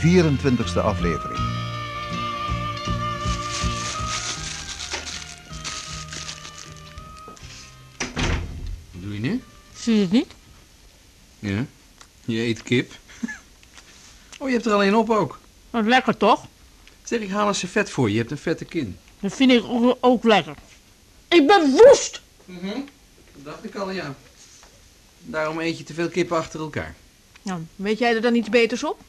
24e aflevering. Wat doe je nu? Zie je het niet? Ja. Je eet kip. Oh, je hebt er alleen op ook. Dat is lekker toch? Zeg, ik haal een servet voor je. Je hebt een vette kin. Dat vind ik ook, ook lekker. Ik ben woest! Dat dacht ik al, ja. Daarom eet je te veel kippen achter elkaar. Nou, weet jij er dan iets beters op?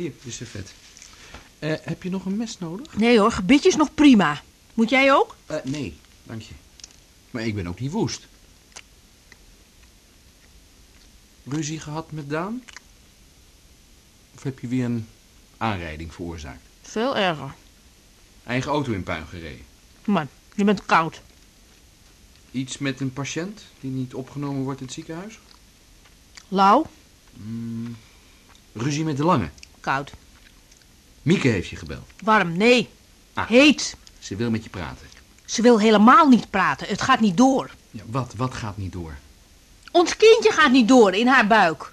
Hier, de servet. Eh, heb je nog een mes nodig? Nee hoor, gebitje is nog prima. Moet jij ook? Eh, nee, dank je. Maar ik ben ook niet woest. Ruzie gehad met Daan? Of heb je weer een aanrijding veroorzaakt? Veel erger. Eigen auto in puin gereden? Man, je bent koud. Iets met een patiënt die niet opgenomen wordt in het ziekenhuis? Lauw? Mm, ruzie met de lange? Koud. Mieke heeft je gebeld. Warm? Nee. Ah. Heet. Ze wil met je praten. Ze wil helemaal niet praten. Het gaat niet door. Ja, wat? Wat gaat niet door? Ons kindje gaat niet door in haar buik.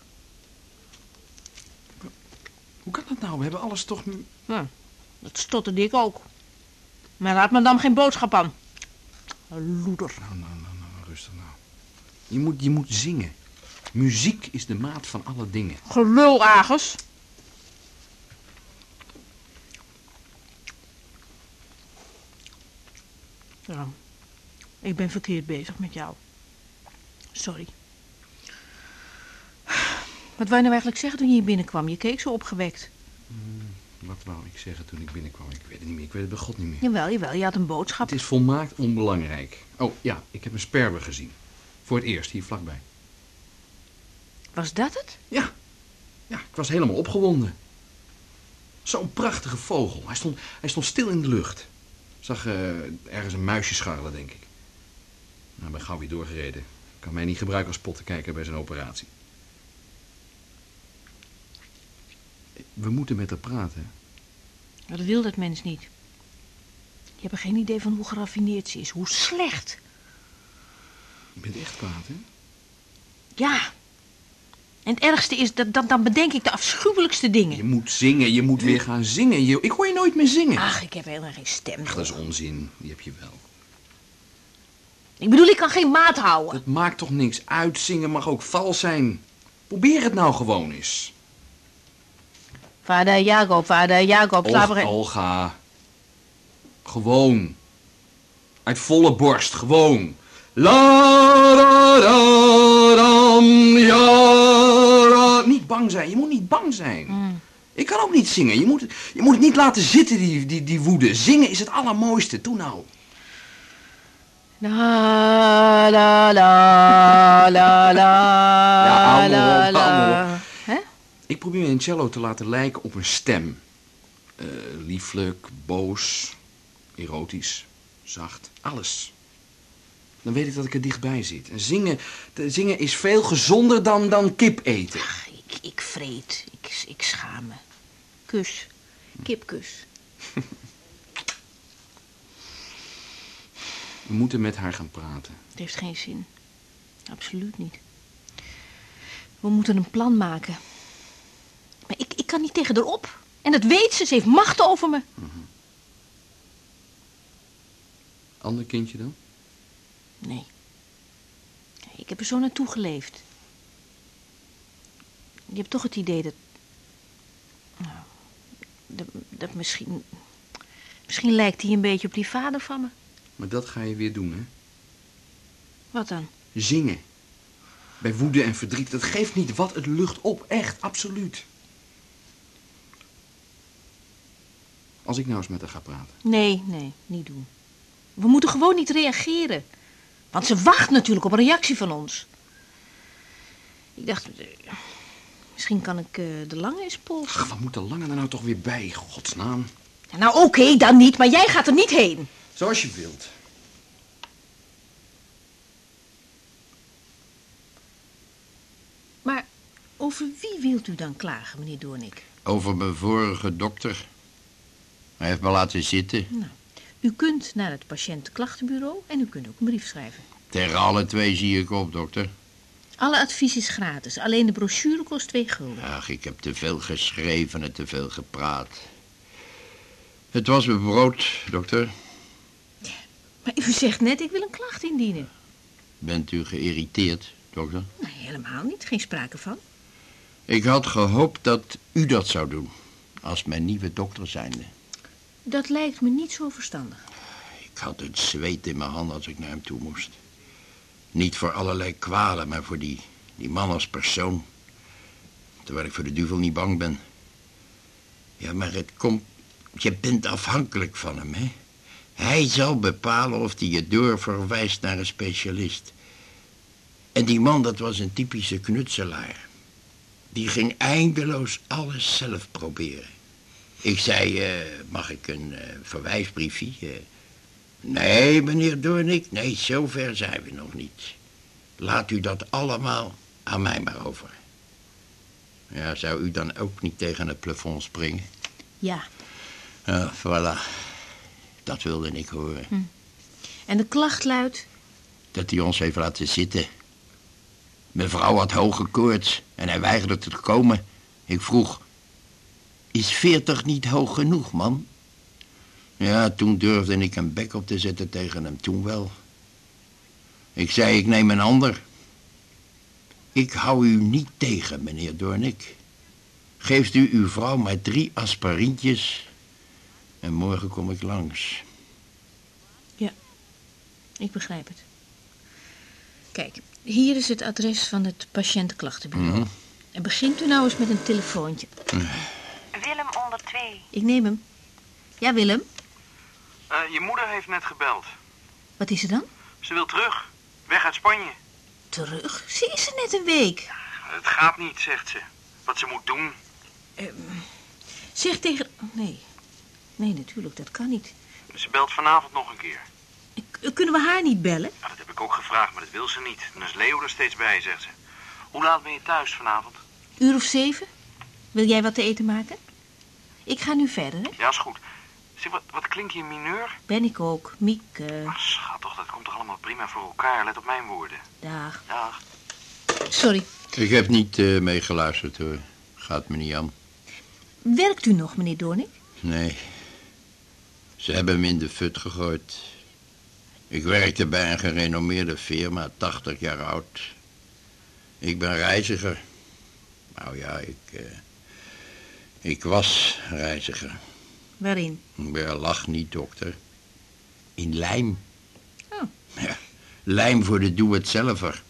Hoe kan dat nou? We hebben alles toch... Ja, dat stotterde ik ook. Maar laat me dan geen boodschap aan. Loeder. Nou, nou, nou, nou, rustig nou. Je moet, je moet zingen. Muziek is de maat van alle dingen. Gelul, Agus. Ja, ik ben verkeerd bezig met jou. Sorry. Wat wou je nou eigenlijk zeggen toen je hier binnenkwam? Je keek zo opgewekt. Wat wou ik zeggen toen ik binnenkwam? Ik weet het niet meer. Ik weet het bij God niet meer. Jawel, jawel, je had een boodschap. Het is volmaakt onbelangrijk. Oh, ja, ik heb een sperwer gezien. Voor het eerst, hier vlakbij. Was dat het? Ja, ja, ik was helemaal opgewonden. Zo'n prachtige vogel. Hij stond, hij stond stil in de lucht. Zag eh, ergens een muisje scharrelen, denk ik. Nou, ben gauw weer doorgereden. Kan mij niet gebruiken als pottenkijker bij zijn operatie. We moeten met haar praten. Dat wil dat mens niet. Je hebt er geen idee van hoe geraffineerd ze is, hoe slecht. Je bent echt kwaad, hè? Ja. En het ergste is, dat, dat, dan bedenk ik de afschuwelijkste dingen. Je moet zingen, je moet weer gaan zingen. Je, ik hoor je nooit meer zingen. Ach, ik heb helemaal geen stem. Ach, dat is onzin. Die heb je wel. Ik bedoel, ik kan geen maat houden. Dat maakt toch niks uit. Zingen mag ook vals zijn. Probeer het nou gewoon eens. Vader Jacob, vader Jacob, slaap er... Olga. Gewoon. Uit volle borst, gewoon. La, bang zijn, je moet niet bang zijn. Mm. Ik kan ook niet zingen. Je moet, je moet het niet laten zitten, die, die, die woede. Zingen is het allermooiste. Doe nou. La, la, la, la, la, Ja, la, la. Ik probeer mijn cello te laten lijken op een stem. Eh, lieflijk, boos, erotisch, zacht, alles. Dan weet ik dat ik er dichtbij zit. En zingen, te- zingen is veel gezonder dan, dan kip eten. Ach, ik, ik vreet. Ik, ik schaam me. Kus. Kipkus. We moeten met haar gaan praten. Het heeft geen zin. Absoluut niet. We moeten een plan maken. Maar ik, ik kan niet tegen haar op. En dat weet ze. Ze heeft macht over me. Ander kindje dan? Nee. Ik heb er zo naartoe geleefd. Je hebt toch het idee dat... Nou, dat, dat misschien... Misschien lijkt hij een beetje op die vader van me. Maar dat ga je weer doen, hè? Wat dan? Zingen. Bij woede en verdriet. Dat geeft niet wat het lucht op. Echt, absoluut. Als ik nou eens met haar ga praten. Nee, nee, niet doen. We moeten gewoon niet reageren. Want ze wacht natuurlijk op een reactie van ons. Ik dacht, eh, misschien kan ik eh, de lange eens polsen. Ach, wat moet de lange er nou toch weer bij? Godsnaam. Ja, nou, oké, dan niet, maar jij gaat er niet heen. Zoals je wilt. Maar over wie wilt u dan klagen, meneer Doornik? Over mijn vorige dokter. Hij heeft me laten zitten. Nou, u kunt naar het patiëntenklachtenbureau en u kunt ook een brief schrijven. Tegen alle twee zie ik op, dokter. Alle advies is gratis. Alleen de brochure kost twee gulden. Ach, ik heb te veel geschreven en te veel gepraat. Het was mijn brood, dokter. Maar u zegt net, ik wil een klacht indienen. Bent u geïrriteerd, dokter? Nee, helemaal niet. Geen sprake van. Ik had gehoopt dat u dat zou doen. Als mijn nieuwe dokter zijnde. Dat lijkt me niet zo verstandig. Ik had het zweet in mijn hand als ik naar hem toe moest. Niet voor allerlei kwalen, maar voor die, die man als persoon. Terwijl ik voor de duivel niet bang ben. Ja, maar het komt... Je bent afhankelijk van hem, hè? Hij zal bepalen of hij je doorverwijst naar een specialist. En die man, dat was een typische knutselaar. Die ging eindeloos alles zelf proberen. Ik zei, eh, mag ik een eh, verwijsbriefje? Eh, nee, meneer Doornik, nee, zover zijn we nog niet. Laat u dat allemaal aan mij maar over. Ja, zou u dan ook niet tegen het plafond springen? Ja. Ja, voilà. Dat wilde ik horen. En de klacht luidt... Dat hij ons heeft laten zitten. Mijn vrouw had hoge koorts en hij weigerde te komen. Ik vroeg, is veertig niet hoog genoeg, man? Ja, toen durfde ik een bek op te zetten tegen hem, toen wel. Ik zei, ik neem een ander. Ik hou u niet tegen, meneer Doornik. Geeft u uw vrouw maar drie aspirintjes en morgen kom ik langs. Ik begrijp het. Kijk, hier is het adres van het patiëntenklachtenbureau. Mhm. En begint u nou eens met een telefoontje. Willem onder twee. Ik neem hem. Ja, Willem. Eh, je moeder heeft net gebeld. Wat is er dan? Ze wil terug. Weg uit Spanje. Terug? Ze is er net een week. Het gaat niet, zegt ze. Wat ze moet doen. Zeg tegen... Nee. Nee, natuurlijk, dat kan niet. Ze belt vanavond nog een keer. Ik- kunnen we haar niet bellen? Ja, dat heb ik ook gevraagd, maar dat wil ze niet. Dan is Leo er steeds bij, zegt ze. Hoe laat ben je thuis vanavond? Uur of zeven? Wil jij wat te eten maken? Ik ga nu verder, hè? Ja, is goed. Zeg, wat, wat klinkt je mineur? Ben ik ook. Miek, eh, Ach, schat toch, dat komt toch allemaal prima voor elkaar. Let op mijn woorden. dag. Dag. Sorry. Ik heb niet eh, meegeluisterd hoor. Gaat me niet aan. Werkt u nog, meneer Doornik? Nee. Ze hebben hem in de fut gegooid. Ik werkte bij een gerenommeerde firma, 80 jaar oud. Ik ben reiziger. Nou ja, ik... eh, ik was reiziger. Waarin? Ja, lach niet, dokter. In lijm. Oh. Ja, lijm voor de doe-het-zelver.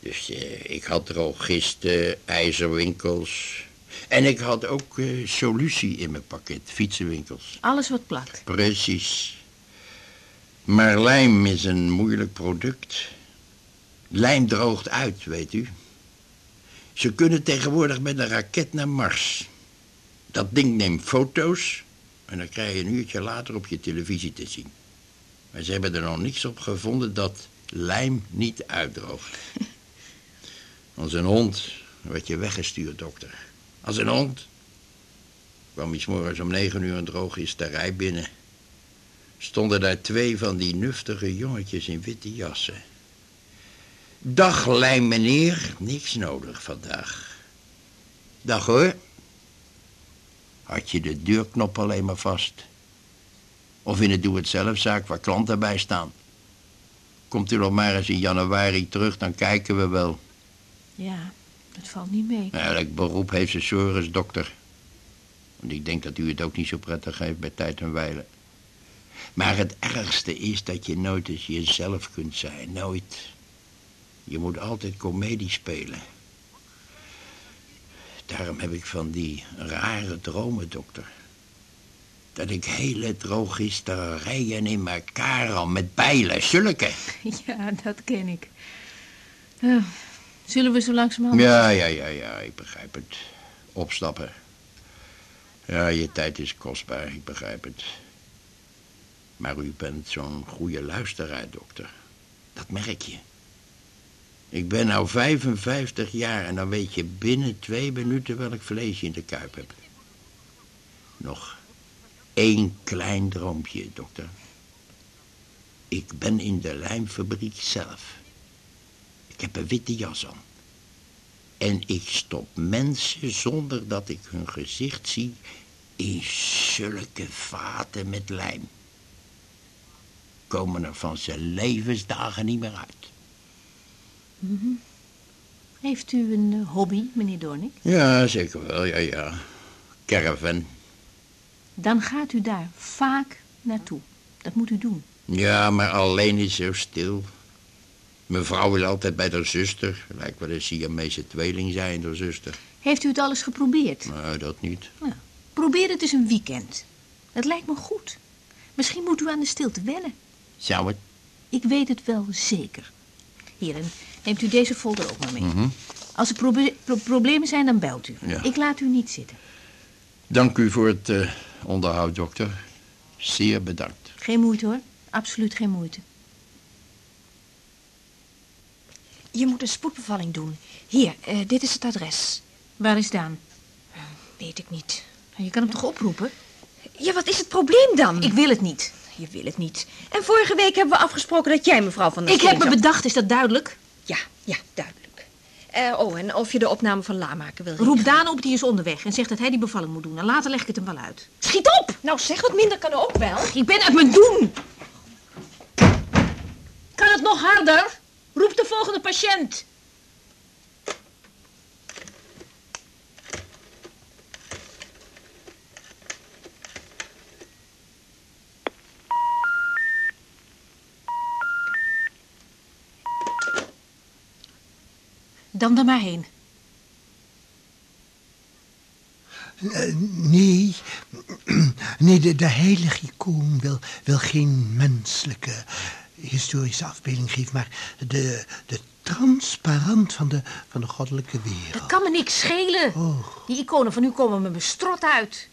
Dus eh, ik had drogisten, ijzerwinkels. En ik had ook eh, solutie in mijn pakket, fietsenwinkels. Alles wat plakt. Precies. Maar lijm is een moeilijk product. Lijm droogt uit, weet u. Ze kunnen tegenwoordig met een raket naar Mars. Dat ding neemt foto's en dan krijg je een uurtje later op je televisie te zien. Maar ze hebben er nog niks op gevonden dat lijm niet uitdroogt. Als een hond werd je weggestuurd, dokter. Als een hond kwam hij 's morgens om negen uur een drogisterij binnen. Stonden daar twee van die nuftige jongetjes in witte jassen. Dag, lijm meneer. Niks nodig vandaag. Dag hoor. Had je de deurknop alleen maar vast? Of in het doe-het-zelfzaak waar klanten bij staan? Komt u nog maar eens in januari terug, dan kijken we wel. Ja, dat valt niet mee. Elk beroep heeft zijn zorgens, dokter. Want ik denk dat u het ook niet zo prettig heeft bij tijd en wijle. Maar het ergste is dat je nooit eens jezelf kunt zijn. Nooit. Je moet altijd komedie spelen. Daarom heb ik van die rare dromen, dokter. Dat ik hele drogisterijen in elkaar al met bijlen, zulke. Ja, dat ken ik. Eh, zullen we zo langzamerhand... Ja, ja, ja, ja, ik begrijp het. Opstappen. Ja, je tijd is kostbaar, ik begrijp het. Maar u bent zo'n goede luisteraar, dokter. Dat merk je. Ik ben nou 55 jaar en dan weet je binnen twee minuten welk vlees je in de kuip hebt. Nog één klein droompje, dokter. Ik ben in de lijmfabriek zelf. Ik heb een witte jas aan. En ik stop mensen zonder dat ik hun gezicht zie in zulke vaten met lijm. Komen er van zijn levensdagen niet meer uit. Heeft u een eh, hobby, meneer Doornik? Ja, zeker wel, ja, ja. Caravan. Dan gaat u daar vaak naartoe. Dat moet u doen. Ja, maar alleen is zo stil. Mijn vrouw is altijd bij haar zuster. Lijkt wel een Siamese tweeling zijn, haar zuster. Heeft u het alles geprobeerd? Maar dat niet. Nou, probeer het eens een weekend. Het lijkt me goed. Misschien moet u aan de stilte wennen. Zou het? Ik weet het wel zeker. Hier, en neemt u deze folder ook maar mee. Als er pro- problemen zijn, dan belt u. Ja. Ik laat u niet zitten. Dank u voor het eh, onderhoud, dokter. Zeer bedankt. Geen moeite hoor. Absoluut geen moeite. Je moet een spoedbevalling doen. Hier, eh, dit is het adres. Waar is Daan? Weet ik niet. Je kan hem toch oproepen? Ja, wat is het probleem dan? Ik wil het niet. Je wil het niet. En vorige week hebben we afgesproken dat jij mevrouw van der Ik heb me bedacht, is dat duidelijk? Ja, duidelijk. Eh, oh, en of je de opname van La maken wil Roep. Daan op, die is onderweg. En zegt dat hij die bevalling moet doen. En later leg ik het hem wel uit. Schiet op! Nou, zeg wat minder kan ook wel. Ik ben uit mijn doen. Kan het nog harder? Roep de volgende patiënt. Dan er maar heen. Eh, nee, nee de, de heilige icoon wil, wil geen menselijke historische afbeelding geven, maar de, de transparant van de, van de goddelijke wereld. Dat kan me niks schelen. Oh. Die iconen van u komen me bestrot uit.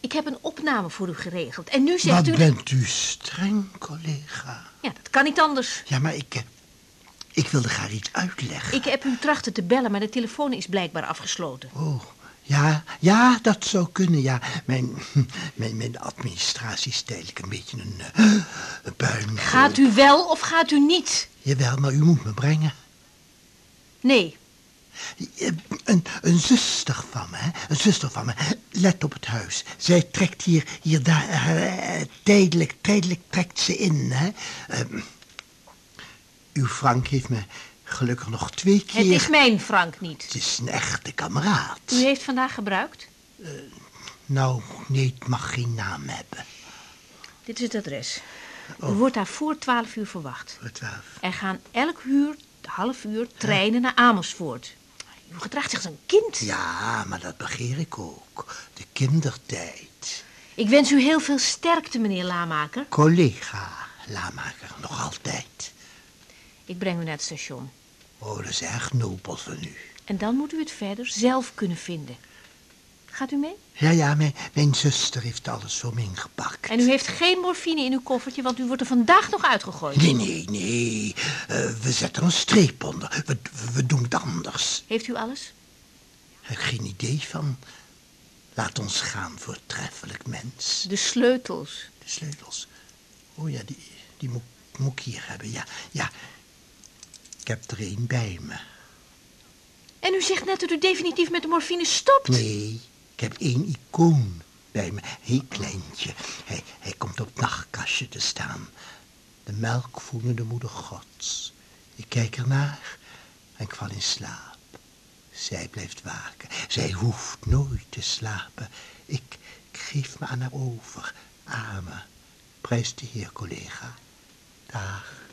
Ik heb een opname voor u geregeld. En nu zegt Wat u... bent u streng, collega. Ja, dat kan niet anders. Ja, maar ik, ik wilde graag iets uitleggen. Ik heb u trachten te bellen, maar de telefoon is blijkbaar afgesloten. Oh, ja, ja, dat zou kunnen, ja. Mijn, mijn, mijn administratie is tijdelijk een beetje een, eh, een puin. Gaat u wel of gaat u niet? Jawel, maar u moet me brengen. Nee. Een, een zuster van me, hè? een zuster van me. Let op het huis. Zij trekt hier, hier daar, eh, tijdelijk, tijdelijk trekt ze in. Hè? Ehm, uw Frank heeft me gelukkig nog twee keer... Het is mijn Frank niet. Het is een echte kameraad. U heeft vandaag gebruikt? Nou, nee, het mag geen naam hebben. Dit is het adres. U wordt daar voor 12 uur verwacht. Voor twaalf. Er gaan elk uur, half uur, treinen naar Amersfoort. U gedraagt zich als een kind. Ja, maar dat begeer ik ook. De kindertijd. Ik wens u heel veel sterkte, meneer Lamaker. Collega, Lamaker, nog altijd. Ik breng u naar het station. Oh, dat is erg nobel van u. En dan moet u het verder zelf kunnen vinden. Gaat u mee? Ja, ja, mijn, mijn zuster heeft alles voor me ingepakt. En u heeft geen morfine in uw koffertje, want u wordt er vandaag nog uitgegooid. Nee, nee, nee. Eh, we zetten een streep onder. We, we, doen het anders. Heeft u alles? Heb ik geen idee van. Laat ons gaan voor treffelijk mens. De sleutels. De sleutels. Oh ja, die, die moet, moet ik hier hebben. Ja, ja. Ik heb er één bij me. En u zegt net dat u definitief met de morfine stopt. Nee, ik heb één icoon bij me. Heel kleintje. Hij, hij komt op het nachtkastje te staan. De melkvoedende moeder gods. Ik kijk ernaar en ik val in slaap. Zij blijft waken. Zij hoeft nooit te slapen. Ik, ik geef me aan haar over. Amen. Prijs de heer, collega. Dag.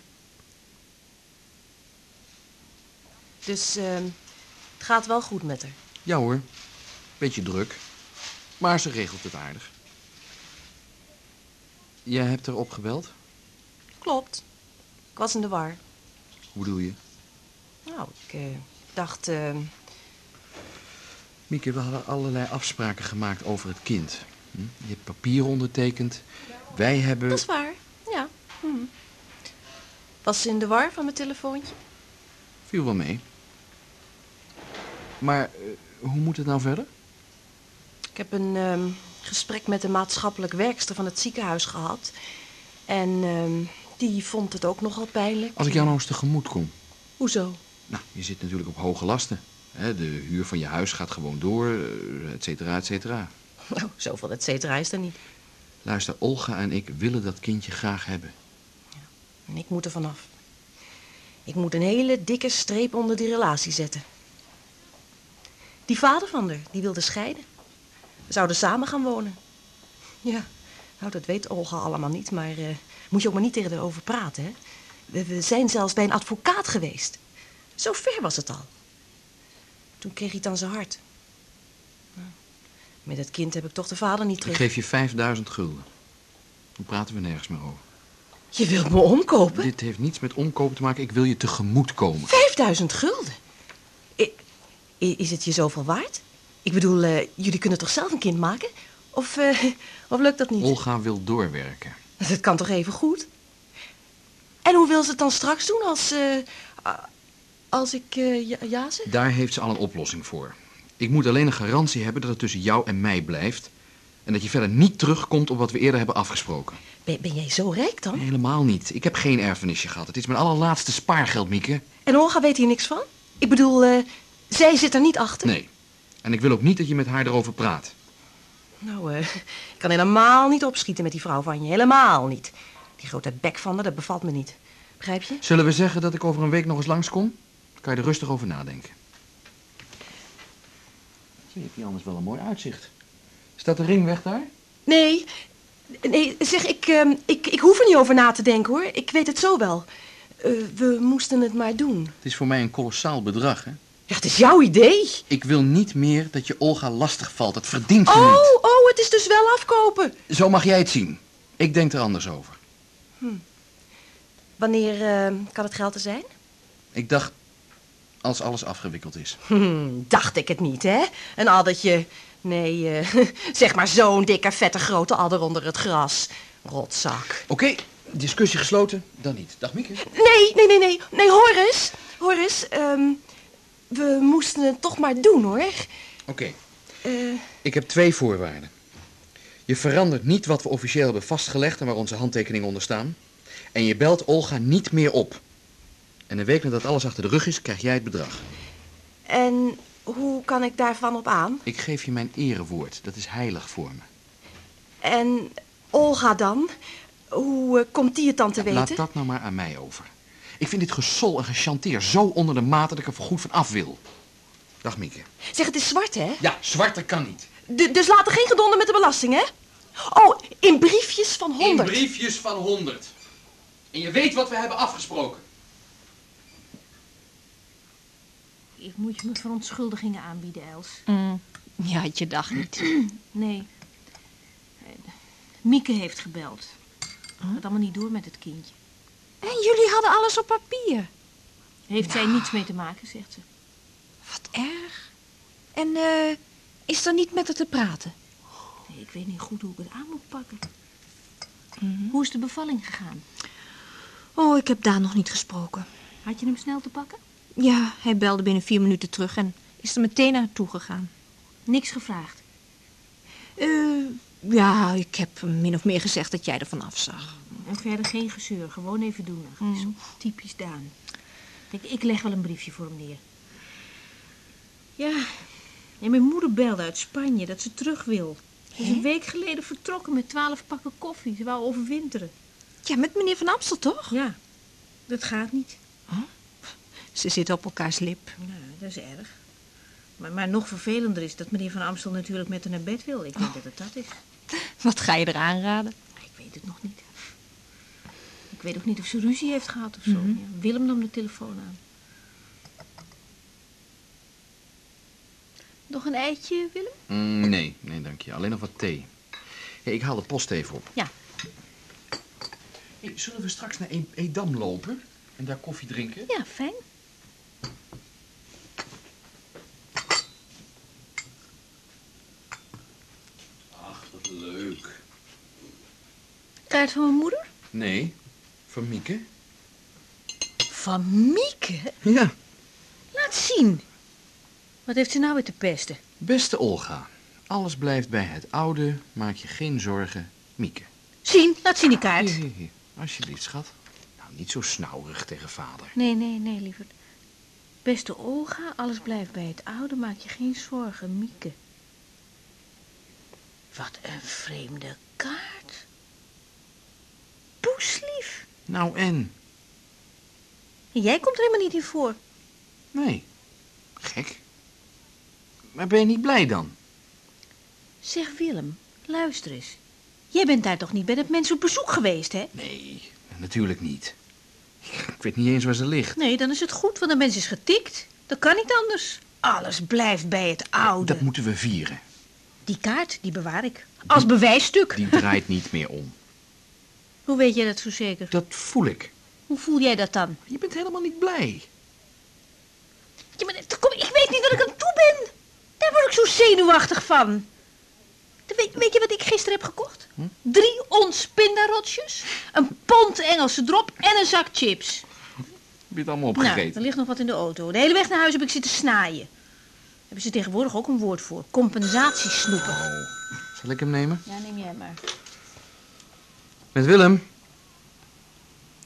Dus ehm, het gaat wel goed met haar. Ja hoor, beetje druk. Maar ze regelt het aardig. Jij hebt er opgebeld? Klopt. Ik was in de war. Hoe bedoel je? Nou, ik eh, dacht... ehm, Mieke, we hadden allerlei afspraken gemaakt over het kind. Hm? Je hebt papier ondertekend. Wij hebben... dat is waar. Ja. Hm. Was ze in de war van mijn telefoontje? Viel wel mee. Maar eh, hoe moet het nou verder? Ik heb een ehm, gesprek met de maatschappelijk werkster van het ziekenhuis gehad. En ehm, die vond het ook nogal pijnlijk. Als ik jou nou eens tegemoet kom. Hoezo? Nou, je zit natuurlijk op hoge lasten. Hè, de huur van je huis gaat gewoon door, eh, et cetera, et cetera. Nou, zoveel et cetera is er niet. Luister, Olga en ik willen dat kindje graag hebben. En ik moet er vanaf. Ik moet een hele dikke streep onder die relatie zetten. Die vader van haar, die wilde scheiden. We zouden samen gaan wonen. Ja, nou dat weet Olga allemaal niet, maar eh, moet je ook maar niet tegen haar over praten, hè. We, we zijn zelfs bij een advocaat geweest. Zo ver was het al. Toen kreeg hij aan zijn hart. Nou, met het kind heb ik toch de vader niet Ik terug. geef je 5000 gulden. Dan praten we nergens meer over. Je wilt me omkopen? Dit heeft niets met omkopen te maken. Ik wil je tegemoet komen. 5000 gulden? Is het je zoveel waard? Ik bedoel, eh, jullie kunnen toch zelf een kind maken? Of, eh, of lukt dat niet? Olga wil doorwerken. Dat kan toch even goed? En hoe wil ze het dan straks doen als, eh, als ik ja, ja zeg? Daar heeft ze al een oplossing voor. Ik moet alleen een garantie hebben dat het tussen jou en mij blijft. En dat je verder niet terugkomt op wat we eerder hebben afgesproken. Ben, ben jij zo rijk dan? Nee, helemaal niet. Ik heb geen erfenisje gehad. Het is mijn allerlaatste spaargeld, Mieke. En Olga weet hier niks van? Ik bedoel, zij zit er niet achter? Nee. En ik wil ook niet dat je met haar erover praat. Nou, eh, ik kan helemaal niet opschieten met die vrouw van je. Helemaal niet. Die grote bek van haar, dat bevalt me niet. Begrijp je? Zullen we zeggen dat ik over een week nog eens langskom? Dan kan je er rustig over nadenken. Je hebt hier anders wel een mooi uitzicht. Staat de ring weg daar? Nee, nee, zeg, ik, ehm, ik, ik hoef er niet over na te denken hoor. Ik weet het zo wel. Eh, we moesten het maar doen. Het is voor mij een kolossaal bedrag, hè? Ja, het is jouw idee. Ik wil niet meer dat je Olga lastig valt. Dat verdient ze Oh, niet. oh, het is dus wel afkopen. Zo mag jij het zien. Ik denk er anders over. Wanneer eh, kan het geld er zijn? Ik dacht, als alles afgewikkeld is. Hm, dacht ik het niet, hè? Een addertje. Nee, eh, zeg maar zo'n dikke, vette, grote adder onder het gras. Rotzak. Oké, discussie gesloten. Dan niet. Dag Mieke. Nee, nee, nee, nee. Nee, Horace. Horace, ehm, we moesten het toch maar doen, hoor. Oké, Eh, ik heb twee voorwaarden. Je verandert niet wat we officieel hebben vastgelegd en waar onze handtekeningen onder staan. En je belt Olga niet meer op. En een week nadat alles achter de rug is, krijg jij het bedrag. en hoe kan ik daarvan op aan? Ik geef je mijn erewoord. Dat is heilig voor me. En Olga dan? Hoe eh, komt die het dan te weten? Laat dat nou maar aan mij over. Ik vind dit gesol en gechanteer zo onder de mate dat ik er voor goed van af wil. Dag Mieke. Zeg, het is zwart, hè? Ja, zwarte kan niet. D- dus later geen gedonder met de belasting, hè? Oh, in briefjes van 100. In briefjes van 100. En je weet wat we hebben afgesproken. Ik moet je me verontschuldigingen aanbieden, Els. Mm, ja, had je dag niet. Nee. Eh, Mieke heeft gebeld. Gaat allemaal niet door met het kindje. En jullie hadden alles op papier. Heeft zij niets mee te maken, zegt ze. Wat erg. En eh, is er niet met haar te praten? Nee, ik weet niet goed hoe ik het aan moet pakken. Mhm. Hoe is de bevalling gegaan? Oh, ik heb daar nog niet gesproken. Had je hem snel te pakken? Ja, hij belde binnen vier minuten terug en is er meteen naartoe gegaan. Niks gevraagd. Eh, ja, ik heb min of meer gezegd dat jij ervan afzag. En verder geen gezeur, gewoon even doen. Ach, Mm. Zo typisch Daan. Ik, ik leg wel een briefje voor hem neer. Ja, en mijn moeder belde uit Spanje dat ze terug wil. Ze is een week geleden vertrokken met twaalf pakken koffie. Ze wou overwinteren. Ja, met meneer Van Amstel toch? Ja, dat gaat niet. Ze zitten op elkaars lip. Nou, dat is erg. Maar, maar nog vervelender is dat meneer Van Amstel natuurlijk met haar naar bed wil. Ik denk dat het dat is. Wat ga je er aanraden? Ik weet het nog niet. Ik weet ook niet of ze ruzie heeft gehad of zo. Ja, Willem nam de telefoon aan. Nog een eitje, Willem? Mm, nee, nee dank je. Alleen nog wat thee. Ja, ik haal de post even op. Ja. Hey, zullen we straks naar E- Edam lopen en daar koffie drinken? Ja, fijn. Ach, wat leuk. Kaart van mijn moeder? Nee, van Mieke. Van Mieke? Ja. Laat zien. Wat heeft ze nou weer te pesten? Beste Olga, alles blijft bij het oude. Maak je geen zorgen, Mieke. Zien, laat zien die kaart. Hier, hier, hier. Alsjeblieft, schat. Nou, niet zo snauwig tegen vader. Nee, nee, nee, lieverd. Beste Olga, alles blijft bij het oude, maak je geen zorgen, Mieke. Wat een vreemde kaart. Poeslief. Nou en? Jij komt er helemaal niet in voor. Nee. Gek. Maar ben je niet blij dan? Zeg Willem, luister eens. Jij bent daar toch niet bij dat mens op bezoek geweest, hè? Nee, natuurlijk niet. Ik weet niet eens waar ze ligt. Nee, dan is het goed, want de mens is getikt. Dat kan niet anders. Alles blijft bij het oude. Dat moeten we vieren. Die kaart, die bewaar ik. Als bewijsstuk. Die draait niet meer om. Hoe weet jij dat zo zeker? Dat voel ik. Hoe voel jij dat dan? Je bent helemaal niet blij. Ja, maar kom, ik weet niet wat ik aan toe ben. Daar word ik zo zenuwachtig van. Weet, weet je wat ik gisteren heb gekocht? Hm? Drie ons pindarotjes, een pond Engelse drop en een zak chips. Heb je het allemaal Nou, opgegeten? er ligt nog wat in de auto. De hele weg naar huis heb ik zitten snaaien. Hebben ze tegenwoordig ook een woord voor. Compensatiesnoepen. Oh. Zal ik hem nemen? Ja, neem jij maar. Met Willem.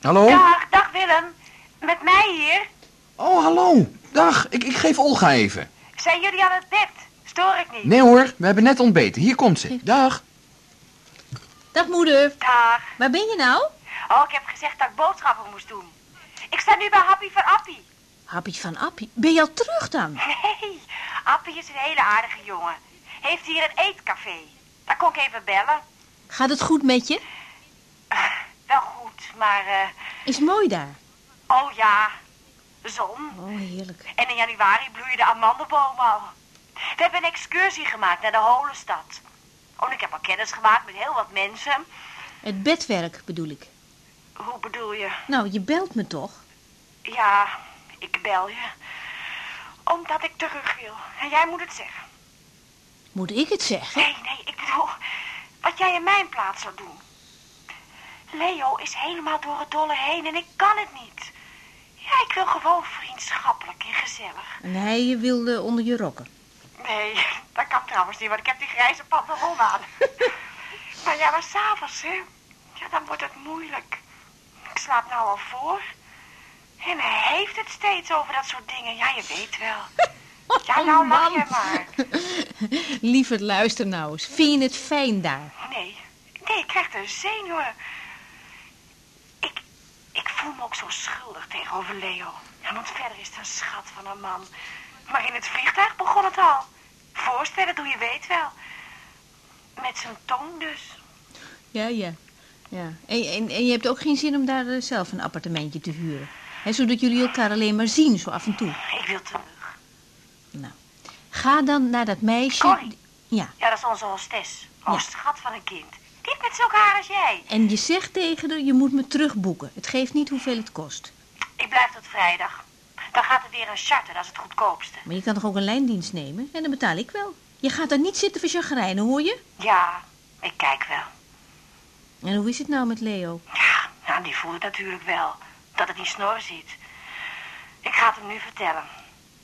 Hallo? Dag, dag Willem. Met mij hier. Oh, hallo. Dag, ik, ik geef Olga even. Zijn jullie aan het bed? Stoor ik niet? Nee hoor, we hebben net ontbeten. Hier komt ze. Dag. Dag moeder. Dag. Waar ben je nou? Oh, ik heb gezegd dat ik boodschappen moest doen. Ik sta nu bij Happy van Appie. Happie van Appie. Ben je al terug dan? Nee, Appie is een hele aardige jongen. Heeft hier een eetcafé. Daar kon ik even bellen. Gaat het goed met je? Wel goed, maar... eh, Is het mooi daar? oh ja, zon. Oh, heerlijk. En in januari bloeien de amandelbomen al. We hebben een excursie gemaakt naar de Holenstad. Oh, ik heb al kennis gemaakt met heel wat mensen. Het bedwerk bedoel ik. Hoe bedoel je? Nou, je belt me toch? Ja, ik bel je. Omdat ik terug wil. En jij moet het zeggen. Moet ik het zeggen? Nee, nee, ik bedoel... Wat jij in mijn plaats zou doen. Leo is helemaal door het dolle heen en ik kan het niet. Ja, ik wil gewoon vriendschappelijk en gezellig. En hij wilde onder je rokken. Nee, dat kan trouwens niet, want ik heb die grijze pantalon aan. maar ja, maar s'avonds, hè? Ja, dan wordt het moeilijk. Ik slaap nou al voor. En hij heeft het steeds over dat soort dingen. Ja, je weet wel. Ja, nou lach je maar. Lieverd, luister nou eens. Vind je het fijn daar? Nee, nee, ik krijg er zenuwen. Ik, voel me ook zo schuldig tegenover Leo. Ja, want verder is het een schat van een man. Maar in het vliegtuig begon het al. Voorstellen doe je weet wel. Met zijn tong dus. Ja, ja. ja. En, en, en je hebt ook geen zin om daar eh, zelf een appartementje te huren. Zodat jullie elkaar alleen maar zien, zo af en toe. Ik wil terug. Nou, ga dan naar dat meisje... Corrie. Ja, Ja, dat is onze hostess. Oh, Ja. schat van een kind. Heeft met zulke haar als jij. en je zegt tegen haar, je moet me terugboeken. Het geeft niet hoeveel het kost. Ik blijf tot vrijdag. Dan gaat er weer een charter, dat is het goedkoopste. Maar je kan toch ook een lijndienst nemen? En dan betaal ik wel. Je gaat daar niet zitten voor chagrijnen, hoor je? Ja, ik kijk wel. En hoe is het nou met Leo? Ja, nou, die voelt het natuurlijk wel. Dat het in snor zit. Ik ga het hem nu vertellen.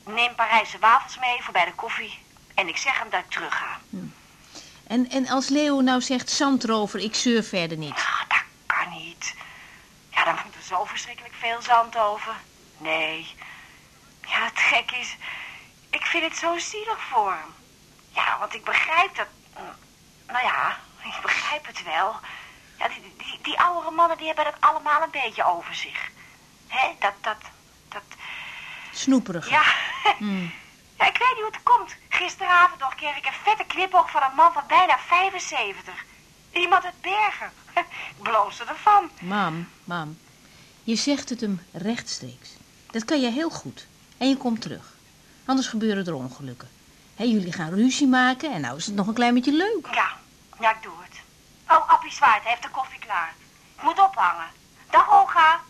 Neem Parijse wafels mee voor bij de koffie. En ik zeg hem dat ik terug ga. En, en als Leo nou zegt zandrover, ik zeur verder niet. Dat kan niet. Ja, dan moet er zo verschrikkelijk veel zand over. Nee. Ja, het gek is... Ik vind het zo zielig voor hem. Ja, want ik begrijp dat... Nou ja, ik begrijp het wel. Ja, die, die, die oudere mannen die hebben het allemaal een beetje over zich. Hè, dat, dat, dat... Snoeperig. Ja. Hmm. Ja, ik weet niet hoe het komt. Gisteravond nog kreeg ik een vette knipoog van een man van bijna 75. Iemand uit Bergen. Ik bloosde ervan. Mam, mam. Je zegt het hem rechtstreeks. Dat kan je heel goed. En je komt terug. Anders gebeuren er ongelukken. Hé, jullie gaan ruzie maken en nou is het nog een klein beetje leuk. Ja, ja, ik doe het. Oh, Appie Zwaard heeft de koffie klaar. Ik moet ophangen. Dag, Olga.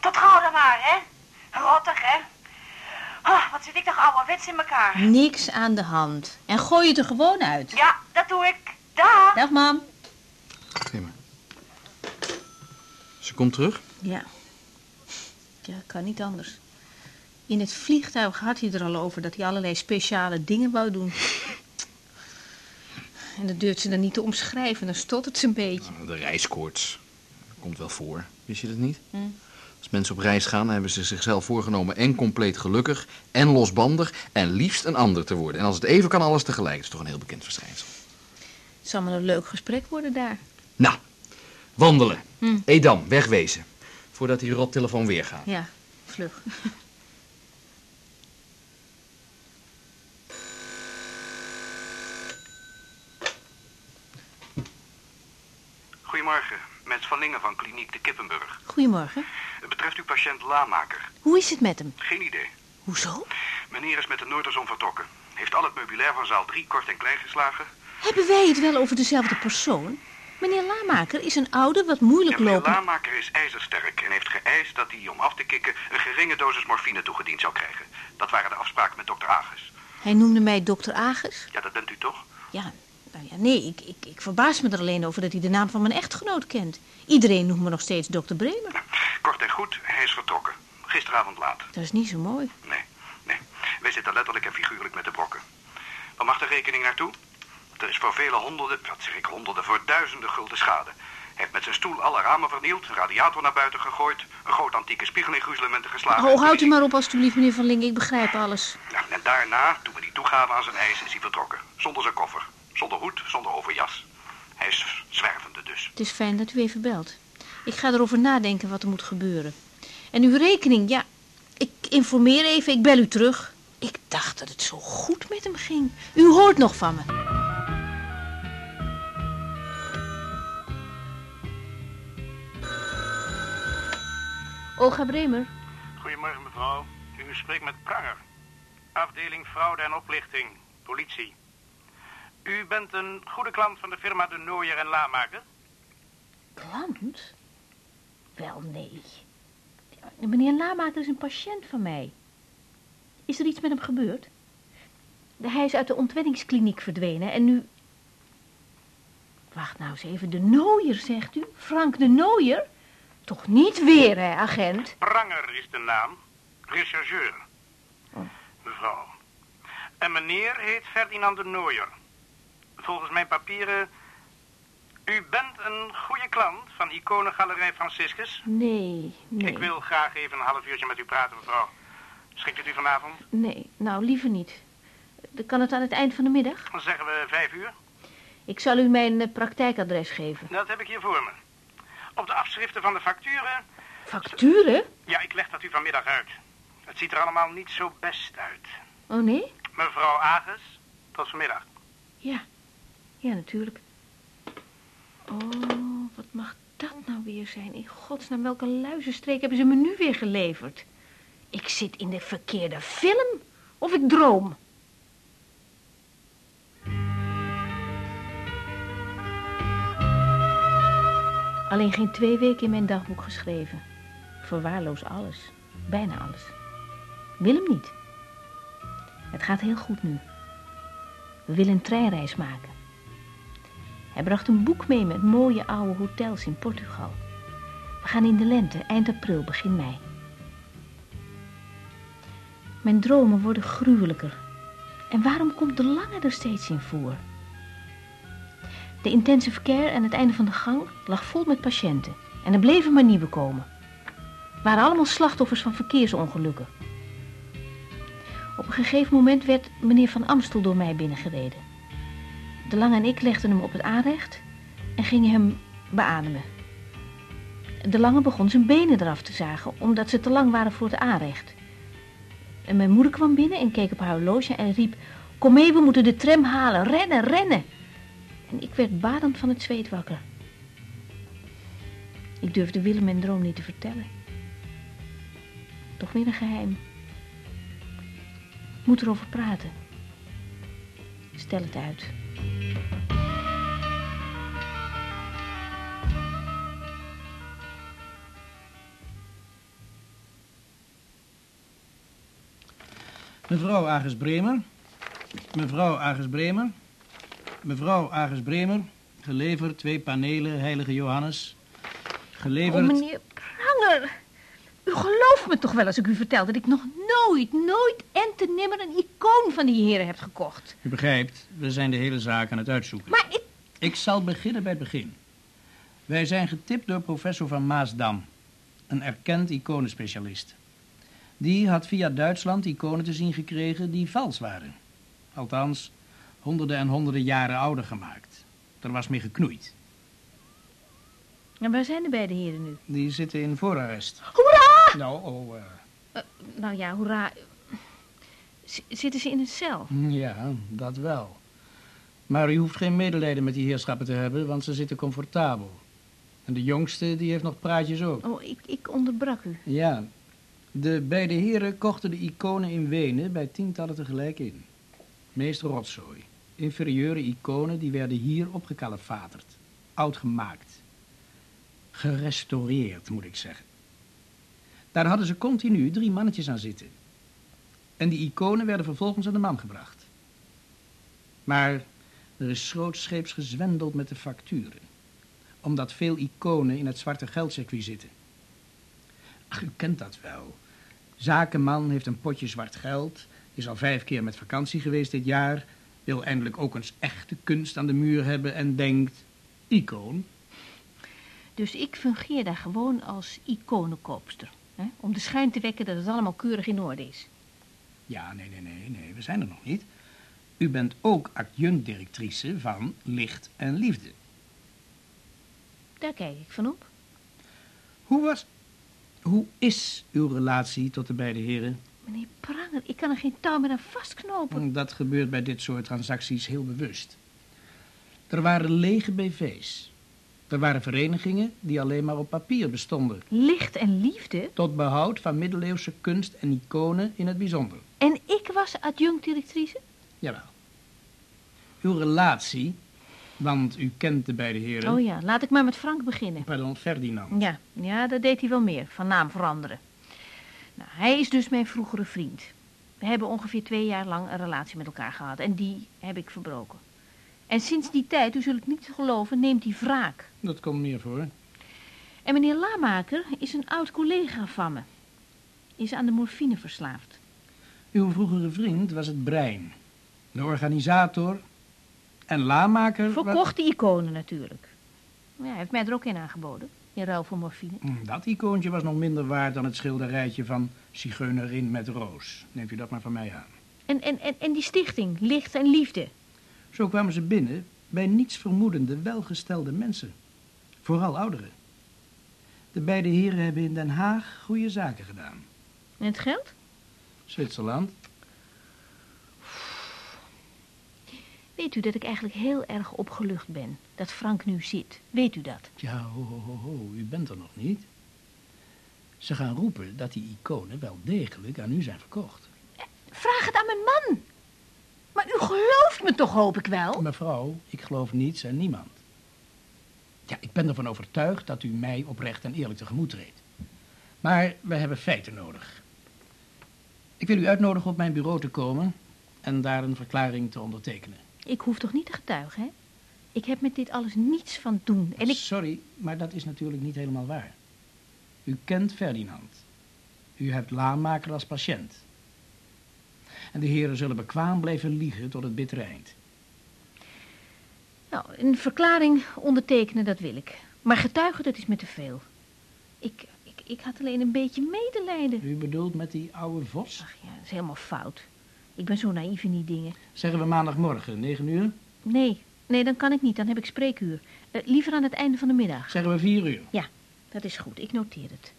Tot gauw dan maar, hè. Rottig, hè. Ah, wat zit ik toch ouderwets in elkaar. Niks aan de hand. En gooi het er gewoon uit. Ja, dat doe ik. Dag. Dag, mam. Geef maar. Ze komt terug? Ja. Ja, kan niet anders. In het vliegtuig had hij er al over dat hij allerlei speciale dingen wou doen. En dat durft ze dan niet te omschrijven, dan stottert ze een beetje. De reiskoorts. Komt wel voor. Wist je dat niet? Hm. Als mensen op reis gaan, hebben ze zichzelf voorgenomen en compleet gelukkig en losbandig en liefst een ander te worden. En als het even kan, alles tegelijk. Dat is toch een heel bekend verschijnsel. Het zal maar een leuk gesprek worden daar. Nou, wandelen. Hm. Edam, wegwezen. Voordat die rottelefoon weer gaat. Ja, vlug. Goedemorgen, met Van Lingen van kliniek de Kippenburg. Goedemorgen. Het betreft uw patiënt Laamaker. Hoe is het met hem? Geen idee. Hoezo? Meneer is met de Noorderzon vertrokken. Heeft al het meubilair van zaal 3 kort en klein geslagen. Hebben wij het wel over dezelfde persoon? Meneer Lamaker is een oude, wat moeilijk Ja, meneer. Laamaker is ijzersterk en heeft geëist dat hij om af te kicken een geringe dosis morfine toegediend zou krijgen. Dat waren de afspraken met dokter Agers. Hij noemde mij dokter Agers. Ja, dat bent u toch? Ja, nou ja, nee, ik, ik, ik verbaas me er alleen over dat hij de naam van mijn echtgenoot kent. Iedereen noemt me nog steeds dokter Bremer. Kort en goed, hij is vertrokken. Gisteravond laat. Dat is niet zo mooi. Nee, nee. Wij zitten letterlijk en figuurlijk met de brokken. Waar mag de rekening naartoe? Er is voor vele honderden, wat zeg ik honderden, voor duizenden gulden schade. Hij heeft met zijn stoel alle ramen vernield, een radiator naar buiten gegooid, een groot antieke spiegel in gruzelementen geslagen. Oh, houdt u maar op alstublieft, meneer Van Lingen. Ik begrijp alles. Ja, en daarna, toen we die toegaven aan zijn eis, is hij vertrokken. Zonder zijn koffer. Zonder hoed, zonder overjas. Hij is zwervende dus. Het is fijn dat u even belt. Ik ga erover nadenken wat er moet gebeuren. En uw rekening, ja, ik informeer even, ik bel u terug. Ik dacht dat het zo goed met hem ging. U hoort nog van me. Olga Bremer. Goedemorgen mevrouw. U spreekt met Pranger. Afdeling fraude en oplichting. Politie. U bent een goede klant van de firma De Nooier en Lamaker? Klant? Wel, nee. Meneer Lamaker is een patiënt van mij. Is er iets met hem gebeurd? Hij is uit de ontwenningskliniek verdwenen en nu... Wacht nou eens even, de Nooier, zegt u? Frank de Nooier? Toch niet weer, hè, agent? Pranger is de naam. Rechercheur. Mevrouw. En meneer heet Ferdinand De Nooier. Volgens mijn papieren... U bent een goede klant van Iconengalerij Franciscus? Nee, nee. Ik wil graag even een half uurtje met u praten, mevrouw. Schikt het u vanavond? Nee, nou, liever niet. Dan kan het aan het eind van de middag. Dan zeggen we vijf uur. Ik zal u mijn eh, praktijkadres geven. Dat heb ik hier voor me. Op de afschriften van de facturen... Facturen? Ja, ik leg dat u vanmiddag uit. Het ziet er allemaal niet zo best uit. Oh, nee? Mevrouw Agers, tot vanmiddag. Ja, ja, natuurlijk. Oh, wat mag dat nou weer zijn? In godsnaam, welke luizenstreek hebben ze me nu weer geleverd? Ik zit in de verkeerde film of ik droom. Alleen geen twee weken in mijn dagboek geschreven. Verwaarloos alles. Bijna alles. Willem niet. Het gaat heel goed nu. We willen een treinreis maken. Hij bracht een boek mee met mooie oude hotels in Portugal. We gaan in de lente, eind april, begin mei. Mijn dromen worden gruwelijker. En waarom komt de lange er steeds in voor? De intensive care aan het einde van de gang lag vol met patiënten. En er bleven maar nieuwe komen. Het waren allemaal slachtoffers van verkeersongelukken. Op een gegeven moment werd meneer Van Amstel door mij binnengereden. De Lange en ik legden hem op het aanrecht en gingen hem beademen. De Lange begon zijn benen eraf te zagen, omdat ze te lang waren voor het aanrecht. En mijn moeder kwam binnen en keek op haar horloge en riep... Kom mee, we moeten de tram halen. Rennen, rennen. En ik werd badend van het zweet wakker. Ik durfde Willem mijn droom niet te vertellen. Toch weer een geheim. Ik moet erover praten. Stel het uit. Mevrouw Agers Bremer. Mevrouw Agers Bremer. Mevrouw Agers Bremer. Geleverd twee panelen Heilige Johannes. Geleverd... Oh, meneer Pranger. U gelooft me toch wel als ik u vertel dat ik nog nooit, nooit en te nimmer een icoon van die heren heb gekocht. U begrijpt, we zijn de hele zaak aan het uitzoeken. Maar ik... Ik zal beginnen bij het begin. Wij zijn getipt door professor van Maasdam. een erkend iconenspecialist. Die had via Duitsland iconen te zien gekregen die vals waren. Althans, honderden en honderden jaren ouder gemaakt. Er was mee geknoeid. En waar zijn de beide heren nu? Die zitten in voorarrest. Hoera! Nou, oh, eh, Eh, nou ja, hoera. Z- zitten ze in een cel? ja, dat wel. Maar u hoeft geen medelijden met die heerschappen te hebben, want ze zitten comfortabel. En de jongste, die heeft nog praatjes ook. Oh, ik, ik onderbrak u. Ja, de beide heren kochten de iconen in Wenen bij tientallen tegelijk in. Meest rotzooi. Inferieure iconen die werden hier opgekalefaterd. Oud gemaakt. Gerestaureerd, moet ik zeggen. Daar hadden ze continu drie mannetjes aan zitten. En die iconen werden vervolgens aan de man gebracht. Maar er is grootscheeps gezwendeld met de facturen. Omdat veel iconen in het zwarte geldcircuit zitten. Ach, u kent dat wel. Zakenman heeft een potje zwart geld, is al vijf keer met vakantie geweest dit jaar, wil eindelijk ook eens echte kunst aan de muur hebben en denkt, icoon. Dus ik fungeer daar gewoon als iconenkoopster. Hè? Om de schijn te wekken dat het allemaal keurig in orde is. Ja, nee, nee, nee, nee, we zijn er nog niet. U bent ook adjunct-directrice van Licht en Liefde. Daar kijk ik van op. Hoe was, hoe is uw relatie tot de beide heren? Meneer Pranger, ik kan er geen touw meer aan vastknopen. Dat gebeurt bij dit soort transacties heel bewust. Er waren lege BV's. Er waren verenigingen die alleen maar op papier bestonden. Licht en liefde? Tot behoud van middeleeuwse kunst en iconen in het bijzonder. En ik was adjunct-directrice? Jawel. Uw relatie, want u kent de beide heren... Oh ja, laat ik maar met Frank beginnen. Pardon, Ferdinand. Ja, ja, dat deed hij wel meer, van naam veranderen. Nou, hij is dus mijn vroegere vriend. We hebben ongeveer twee jaar lang een relatie met elkaar gehad en die heb ik verbroken. En sinds die tijd, u zult het niet geloven, neemt hij wraak. Dat komt meer voor. En meneer Lamaker is een oud collega van me. Is aan de morfine verslaafd. Uw vroegere vriend was het brein. De organisator en lamaker... wa- Verkocht die iconen natuurlijk. Ja, hij heeft mij er ook in aangeboden, in ruil voor morfine. Hm, Dat icoontje was nog minder waard dan het schilderijtje van Zigeunerin met roos. Neemt u dat maar van mij aan. En, en, en, en die stichting, Licht en Liefde. Zo kwamen ze binnen bij niets vermoedende, welgestelde mensen. Vooral ouderen. De beide heren hebben in Den Haag goede zaken gedaan. En het geld? Zwitserland. Weet u dat ik eigenlijk heel erg opgelucht ben dat Frank nu zit? Weet u dat? Ja, ho, ho, ho, ho, u bent er nog niet. Ze gaan roepen dat die iconen wel degelijk aan u zijn verkocht. Vraag het aan mijn man. Maar u gelooft me toch, hoop ik wel? Mevrouw, ik geloof niets en niemand. Ja, ik ben ervan overtuigd dat u mij oprecht en eerlijk tegemoet treedt. Maar we hebben feiten nodig. Ik wil u uitnodigen op mijn bureau te komen en daar een verklaring te ondertekenen. Ik hoef toch niet te getuigen, hè? Ik heb met dit alles niets van doen. En ik... Sorry, maar dat is natuurlijk niet helemaal waar. U kent Ferdinand. U hebt Laanmaker als patiënt. En de heren zullen bekwaam blijven liegen tot het bittere eind. Nou, een verklaring ondertekenen, dat wil ik. Maar getuigen, dat is me te veel. Ik, ik, ik had alleen een beetje medelijden. U bedoelt met die oude vos? Ach ja, dat is helemaal fout. Ik ben zo naïef in die dingen. Zeggen we maandagmorgen, 9 uur? Nee, nee, dan kan ik niet. Dan heb ik spreekuur. Eh, liever aan het einde van de middag. Zeggen we 4 uur? Ja, dat is goed. Ik noteer het.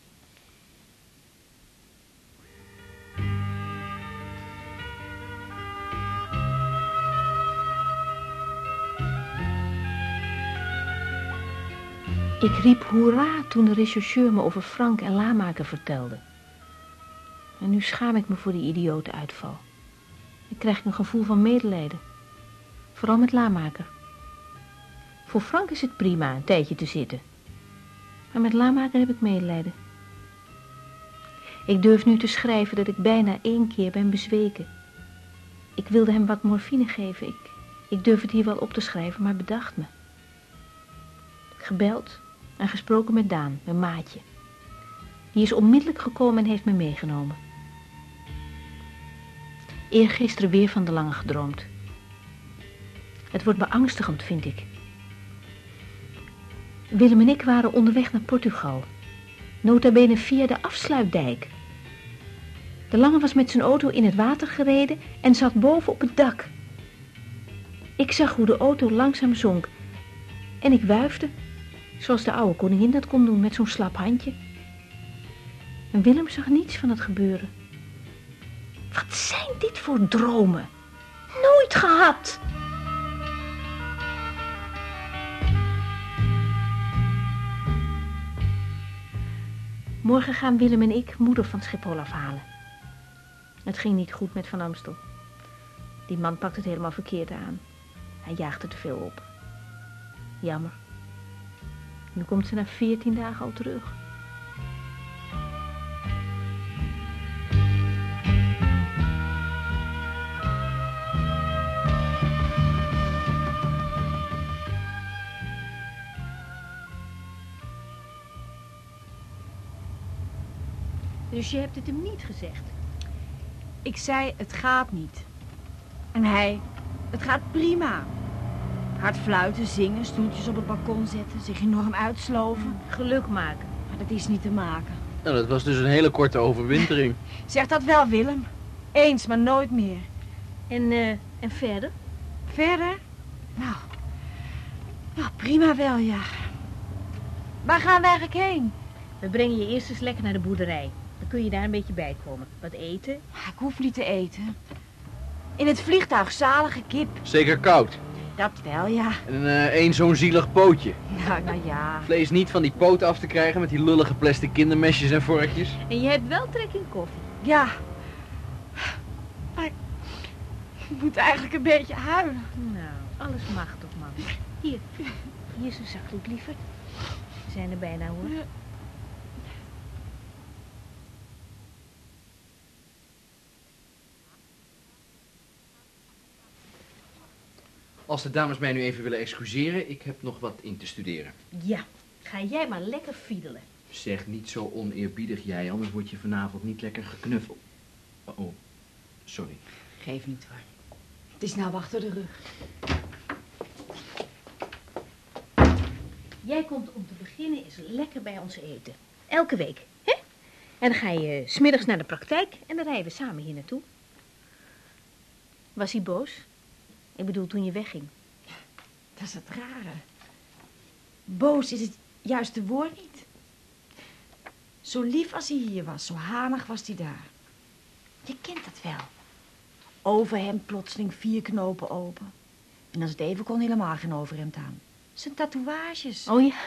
Ik riep hoera toen de rechercheur me over Frank en Lamaker vertelde. En nu schaam ik me voor die idiote uitval. Ik krijg een gevoel van medelijden. Vooral met Lamaker. Voor Frank is het prima een tijdje te zitten. Maar met Lamaker heb ik medelijden. Ik durf nu te schrijven dat ik bijna één keer ben bezweken. Ik wilde hem wat morfine geven. Ik, ik durf het hier wel op te schrijven, maar bedacht me. Gebeld en gesproken met Daan, mijn maatje. Die is onmiddellijk gekomen en heeft me meegenomen. Eergisteren weer van de lange gedroomd. Het wordt beangstigend, vind ik. Willem en ik waren onderweg naar Portugal. Nota bene via de afsluitdijk. De lange was met zijn auto in het water gereden en zat boven op het dak. Ik zag hoe de auto langzaam zonk. En ik wuifde, zoals de oude koningin dat kon doen met zo'n slap handje. Willem zag niets van het gebeuren. Wat zijn dit voor dromen? Nooit gehad! Morgen gaan Willem en ik moeder van Schiphol afhalen. Het ging niet goed met Van Amstel. Die man pakt het helemaal verkeerd aan. Hij jaagt er te veel op. Jammer. Nu komt ze na veertien dagen al terug. Dus je hebt het hem niet gezegd? Ik zei, het gaat niet. En hij, het gaat prima. Hard fluiten, zingen, stoeltjes op het balkon zetten, zich enorm uitsloven. Geluk maken. Maar dat is niet te maken. Nou, dat was dus een hele korte overwintering. Zeg dat wel, Willem. Eens, maar nooit meer. En, eh, en verder? Verder? Nou, nou, prima wel, ja. Waar gaan we eigenlijk heen? We brengen je eerst eens lekker naar de boerderij. Kun je daar een beetje bij komen. Wat eten? Ik hoef niet te eten. In het vliegtuig zalige kip. Zeker koud. Dat wel, ja. En eh één zo'n zielig pootje. Nou, nou ja. Vlees niet van die poot af te krijgen met die lullige plastic kindermesjes en vorkjes. En je hebt wel trek in koffie. Ja. Maar ik moet eigenlijk een beetje huilen. Nou, alles mag toch, man. Hier, hier is een zakdoek, liever. We zijn er bijna, hoor. Als de dames mij nu even willen excuseren, ik heb nog wat in te studeren. Ja, ga jij maar lekker fiedelen. Zeg niet zo oneerbiedig jij, anders word je vanavond niet lekker geknuffeld. Oh, oh, sorry. Geef niet hoor. Het is nou achter de rug. Jij komt om te beginnen eens lekker bij ons eten. Elke week, hè? En dan ga je eh, smiddags naar de praktijk en dan rijden we samen hier naartoe. Was hij boos? Ik bedoel, toen je wegging. Dat is het rare. Boos is het juiste woord niet. Zo lief als hij hier was, zo hanig was hij daar. Je kent het wel. Over hem plotseling vier knopen open. En als het even kon, helemaal geen overhemd aan. Zijn tatoeages. Oh ja.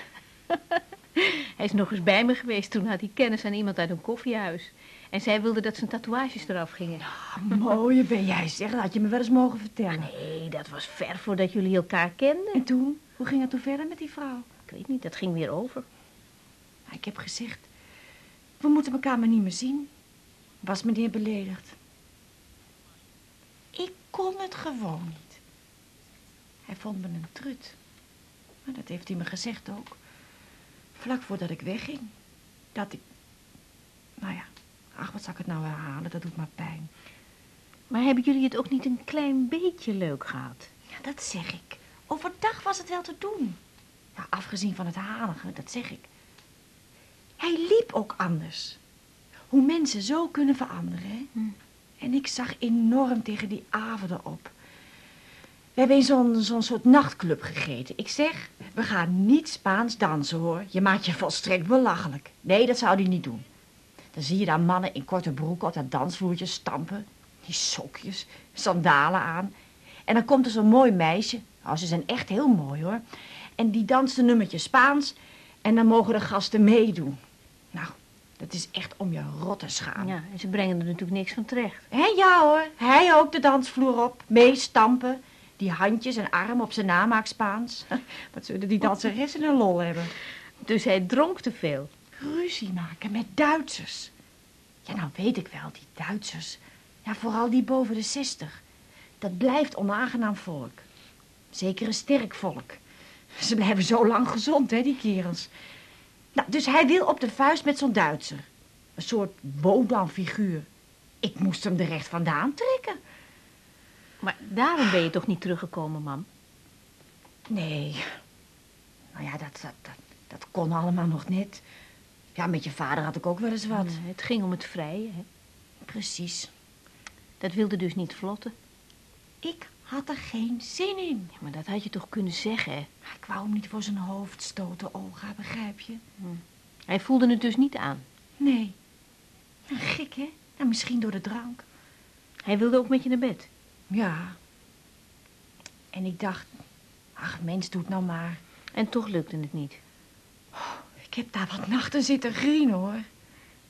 hij is nog eens bij me geweest. Toen had hij kennis aan iemand uit een koffiehuis. En zij wilde dat zijn tatoeages eraf gingen. Mooie ben jij, zeg. Dat had je me wel eens mogen vertellen. Nee, dat was ver voordat jullie elkaar kenden. En toen? Hoe ging het toen verder met die vrouw? Ik weet niet, dat ging weer over. Ik heb gezegd, we moeten elkaar maar niet meer zien. Was meneer beledigd. Ik kon het gewoon niet. Hij vond me een trut. Maar dat heeft hij me gezegd ook. Vlak voordat ik wegging. Dat ik... Nou ja, ach, wat zal ik het nou herhalen? Dat doet maar pijn. Maar hebben jullie het ook niet een klein beetje leuk gehad? Ja, dat zeg ik. Overdag was het wel te doen. Ja, afgezien van het hanige, dat zeg ik. Hij liep ook anders. Hoe mensen zo kunnen veranderen, hè? Hm. En ik zag enorm tegen die avonden op. We hebben in zo'n zo'n soort nachtclub gegeten. Ik zeg, we gaan niet Spaans dansen, hoor. Je maakt je volstrekt belachelijk. Nee, dat zou hij niet doen. Dan zie je daar mannen in korte broeken op dat dansvloertje stampen. Die sokjes, sandalen aan. En dan komt er zo'n mooi meisje. Oh, ze zijn echt heel mooi, hoor. En die danst een nummertje Spaans. En dan mogen de gasten meedoen. Nou, dat is echt om je rot te schamen. Ja, en ze brengen er natuurlijk niks van terecht. Hé, ja hoor. Hij ook de dansvloer op. Meestampen. Die handjes en armen op zijn namaak Spaans. Wat zullen die danseressen een lol hebben. Dus hij dronk te veel. Ruzie maken met Duitsers. Ja, nou weet ik wel, die Duitsers. Ja, vooral die boven de zestig. Dat blijft onaangenaam volk. Zeker een sterk volk. Ze blijven zo lang gezond, hè, die kerels. Nou, dus hij wil op de vuist met zo'n Duitser. Een soort Wodan-figuur. Ik moest hem er recht vandaan trekken. Maar daarom ben je toch niet teruggekomen, mam? Nee. Nou ja, dat, dat, dat, dat kon allemaal nog net. Ja, met je vader had ik ook wel eens wat. Nee, het ging om het vrije, hè. Precies. Dat wilde dus niet vlotten. Ik had er geen zin in. Ja, maar dat had je toch kunnen zeggen, hè? Ik wou hem niet voor zijn hoofd stoten, Olga, begrijp je? Hij voelde het dus niet aan. Nee. Ja, gek, hè? Nou, misschien door de drank. Hij wilde ook met je naar bed. Ja. En ik dacht, ach, mens, doet nou maar. En toch lukte het niet. Ik heb daar wat nachten zitten grienen, hoor.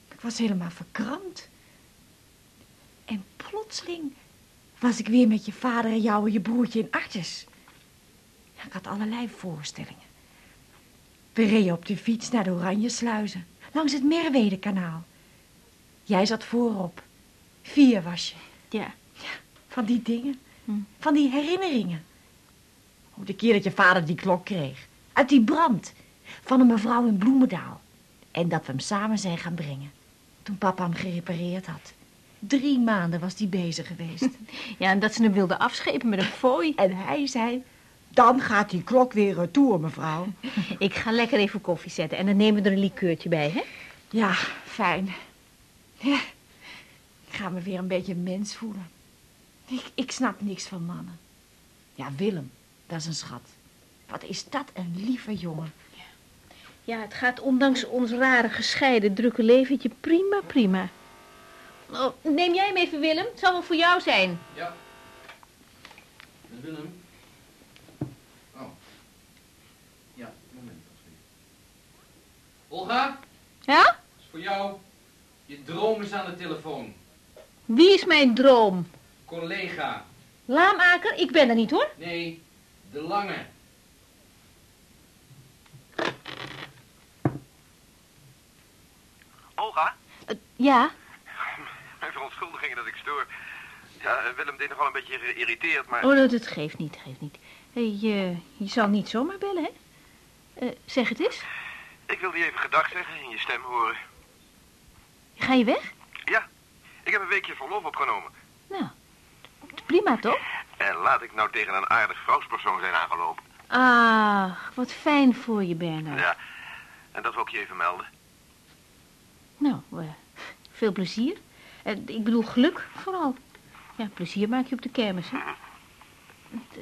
Ik was helemaal verkrampt. En plotseling was ik weer met je vader en jou en je broertje in Artes. Ik had allerlei voorstellingen. We reden op de fiets naar de Oranjesluizen, langs het Merwedekanaal. Jij zat voorop. Vier was je. Ja. Van die dingen. Hm. Van die herinneringen. Op de keer dat je vader die klok kreeg. Uit die brand. Van een mevrouw in Bloemendaal. En dat we hem samen zijn gaan brengen. Toen papa hem gerepareerd had. Drie maanden was hij bezig geweest. Ja, en dat ze hem wilde afschepen met een fooi. en hij zei... Dan gaat die klok weer retour, mevrouw. Ik ga lekker even koffie zetten en dan nemen we er een likeurtje bij, hè? Ja, fijn. Ja, ik ga me weer een beetje mens voelen. Ik, ik snap niks van mannen. Ja, Willem, dat is een schat. Wat is dat een lieve jongen. Ja, het gaat ondanks ons rare gescheiden drukke leventje prima, prima. Oh, neem jij hem even, Willem. Het zal wel voor jou zijn. Ja. Willem. Oh. Ja, moment. alsjeblieft. Olga, Ja? dat is voor jou. Je droom is aan de telefoon. Wie is mijn droom? Collega. Laamaker? Ik ben er niet, hoor. Nee, de lange. Olga? Eh, ja? Mijn verontschuldigingen dat ik stoor. Ja, eh, Willem deed nogal een beetje geïrriteerd, maar... Oh, dat, dat geeft niet, geeft niet. Hey, je, je zal niet zomaar bellen, hè? Eh, zeg het eens. Ik wilde je even gedag zeggen en je stem horen. Ga je weg? Ja, ik heb een weekje verlof opgenomen. Nou, prima toch? En laat ik nou tegen een aardig vrouwspersoon zijn aangelopen. Ah, wat fijn voor je, Bernard. Ja, en dat wil ik je even melden. Nou, eh, veel plezier. Eh, ik bedoel geluk vooral. Ja, plezier maak je op de kermis, hè?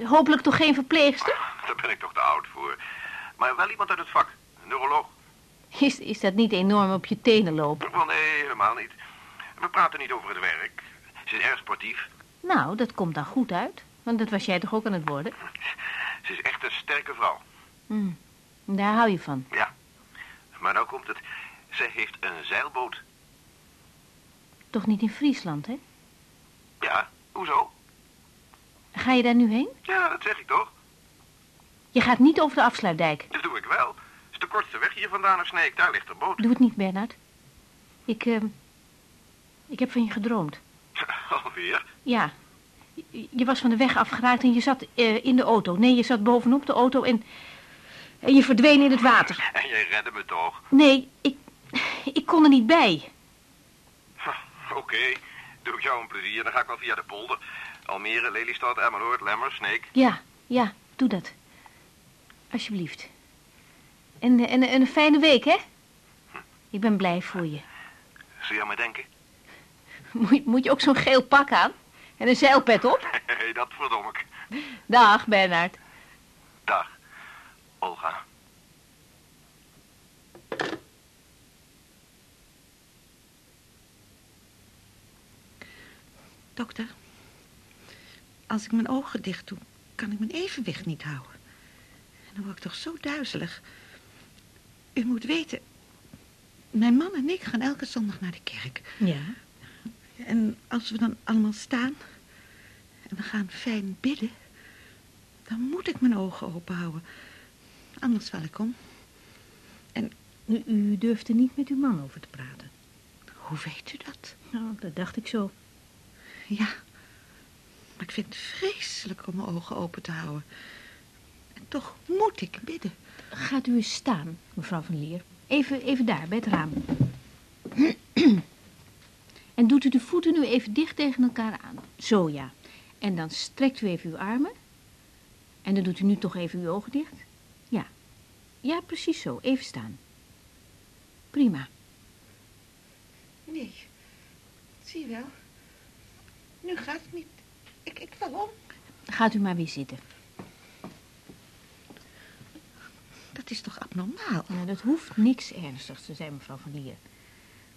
Hopelijk toch geen verpleegster? Daar ben ik toch te oud voor. Maar wel iemand uit het vak, een neuroloog. Is, is dat niet enorm op je tenen lopen? Wel nee, helemaal niet. We praten niet over het werk. Ze is erg sportief. Nou, dat komt dan goed uit. Want dat was jij toch ook aan het worden? Ze is echt een sterke vrouw. Hm, daar hou je van. Ja. Maar nou komt het. Zij heeft een zeilboot. Toch niet in Friesland, hè? Ja, hoezo? Ga je daar nu heen? Ja, dat zeg ik toch. Je gaat niet over de afsluitdijk. Dat doe ik wel. Het is de kortste weg hier vandaan naar Sneek. Daar ligt de boot. Doe het niet, Bernard. Ik, eh, ik heb van je gedroomd. Alweer? Ja. Je- was van de weg afgeraakt en je zat eh, in de auto. Nee, je zat bovenop de auto en, en je verdween in het water. En jij redde me toch? Nee, ik, ik kon er niet bij. Oké, doe ik jou een plezier. Dan ga ik wel via de polder. Almere, Lelystad, Emmeloord, Lemmer, Sneek. Ja, ja, doe dat. Alsjeblieft. En, en, en een fijne week, hè? Ik ben blij voor je. Zul je aan me denken? Moet, moet je ook zo'n geel pak aan? En een zeilpet op? Hé, dat verdom ik. Dag, Bernard. Dag, Olga. Dokter, als ik mijn ogen dicht doe, kan ik mijn evenwicht niet houden. En dan word ik toch zo duizelig. U moet weten, mijn man en ik gaan elke zondag naar de kerk. Ja. En als we dan allemaal staan en we gaan fijn bidden, dan moet ik mijn ogen open houden. Anders val ik om. U, u durft er niet met uw man over te praten. Hoe weet u dat? Nou, dat dacht ik zo. Ja, maar ik vind het vreselijk om mijn ogen open te houden. En toch moet ik bidden. Gaat u eens staan, mevrouw van Leer. Even, even daar, bij het raam. En doet u de voeten nu even dicht tegen elkaar aan. Zo, ja. En dan strekt u even uw armen. En dan doet u nu toch even uw ogen dicht. Ja. Ja, precies zo. Even staan. Prima. Nee, zie je wel. Nu gaat het niet. Ik, ik val om. Gaat u maar weer zitten. Dat is toch abnormaal? Nou, dat hoeft niks ernstigs te zijn, mevrouw Van Lier.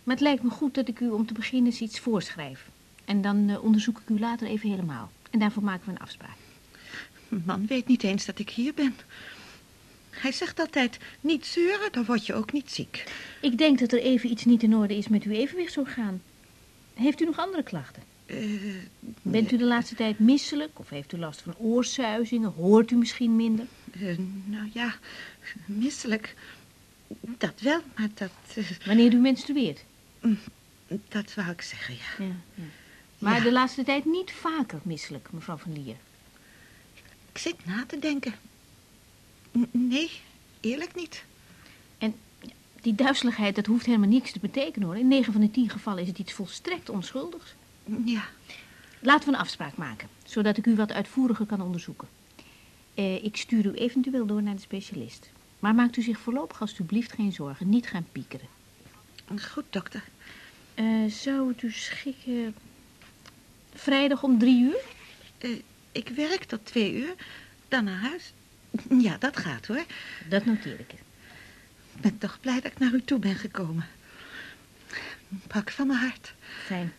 Maar het lijkt me goed dat ik u om te beginnen eens iets voorschrijf. En dan eh, onderzoek ik u later even helemaal. En daarvoor maken we een afspraak. Man weet niet eens dat ik hier ben. Hij zegt altijd, niet zeuren, dan word je ook niet ziek. Ik denk dat er even iets niet in orde is met uw evenwichtsorgaan. Heeft u nog andere klachten? Eh, Bent u de laatste tijd misselijk? Of heeft u last van oorsuizingen? Hoort u misschien minder? eh, nou ja, misselijk. Dat wel, maar dat... Wanneer u menstrueert? Dat wou ik zeggen, ja. Ja, ja. Maar Ja. de laatste tijd niet vaker misselijk, mevrouw Van Lier. Ik zit na te denken. N- nee, eerlijk niet. En die duizeligheid, dat hoeft helemaal niks te betekenen hoor. In 9 van de 10 gevallen is het iets volstrekt onschuldigs. Ja, Laten we een afspraak maken, zodat ik u wat uitvoeriger kan onderzoeken. Eh, ik stuur u eventueel door naar de specialist. Maar maakt u zich voorlopig alstublieft geen zorgen. Niet gaan piekeren. Goed dokter. Eh, zou het u schikken... Vrijdag om drie uur? Eh, ik werk tot twee uur, dan naar huis. Ja, dat gaat hoor. Dat noteer ik. Ik ben toch blij dat ik naar u toe ben gekomen. Pak van mijn hart. Fijn.